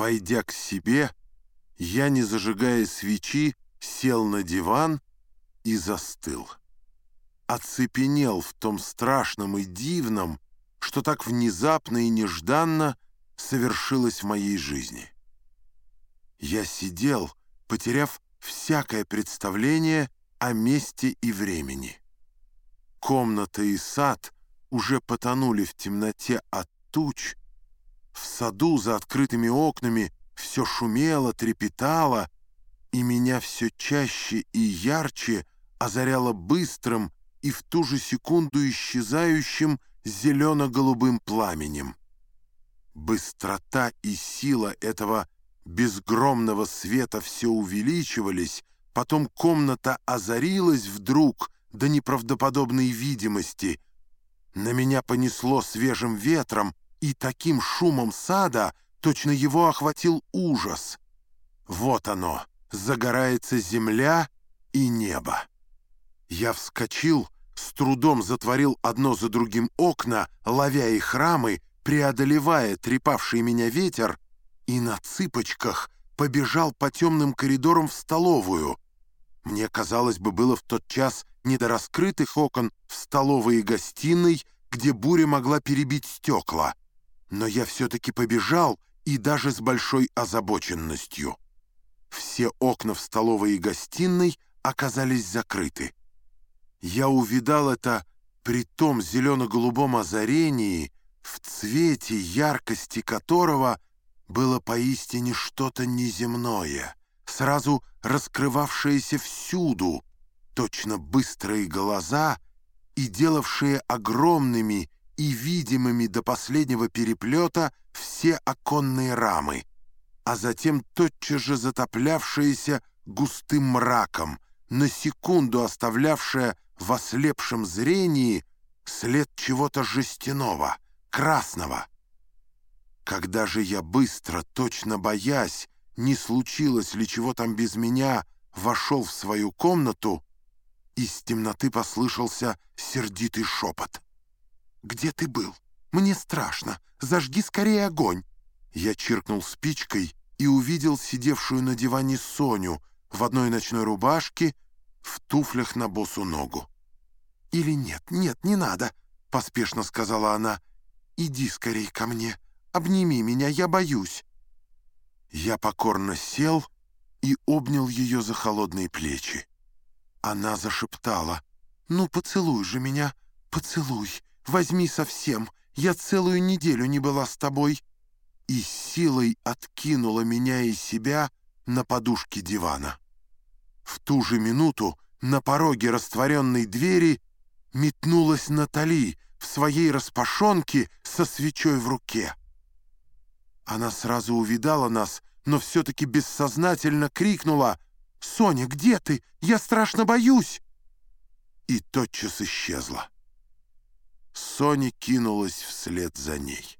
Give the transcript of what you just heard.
Войдя к себе, я, не зажигая свечи, сел на диван и застыл. Оцепенел в том страшном и дивном, что так внезапно и нежданно совершилось в моей жизни. Я сидел, потеряв всякое представление о месте и времени. Комната и сад уже потонули в темноте от туч, в саду за открытыми окнами все шумело, трепетало, и меня все чаще и ярче озаряло быстрым и в ту же секунду исчезающим зелено-голубым пламенем. Быстрота и сила этого безгромного света все увеличивались, потом комната озарилась вдруг до неправдоподобной видимости. На меня понесло свежим ветром, и таким шумом сада точно его охватил ужас. Вот оно, загорается земля и небо. Я вскочил, с трудом затворил одно за другим окна, ловя их рамы, преодолевая трепавший меня ветер, и на цыпочках побежал по темным коридорам в столовую. Мне, казалось бы, было в тот час не до раскрытых окон в столовой и гостиной, где буря могла перебить стекла. Но я все-таки побежал, и даже с большой озабоченностью. Все окна в столовой и гостиной оказались закрыты. Я увидал это при том зелено-голубом озарении, в цвете яркости которого было поистине что-то неземное, сразу раскрывавшееся всюду, точно быстрые глаза и делавшие огромными и видимыми до последнего переплета все оконные рамы, а затем тотчас же затоплявшиеся густым мраком, на секунду оставлявшая в ослепшем зрении след чего-то жестяного, красного. Когда же я быстро, точно боясь, не случилось ли чего там без меня, вошел в свою комнату, из темноты послышался сердитый шепот. «Где ты был? Мне страшно. Зажги скорее огонь!» Я чиркнул спичкой и увидел сидевшую на диване Соню в одной ночной рубашке, в туфлях на босу ногу. «Или нет, нет, не надо», — поспешно сказала она. «Иди скорее ко мне, обними меня, я боюсь». Я покорно сел и обнял ее за холодные плечи. Она зашептала. «Ну, поцелуй же меня, поцелуй, возьми совсем, я целую неделю не была с тобой» и силой откинула меня и себя на подушке дивана. В ту же минуту на пороге растворенной двери метнулась Натали в своей распашонке со свечой в руке. Она сразу увидала нас, но все-таки бессознательно крикнула «Соня, где ты? Я страшно боюсь!» И тотчас исчезла. Соня кинулась вслед за ней.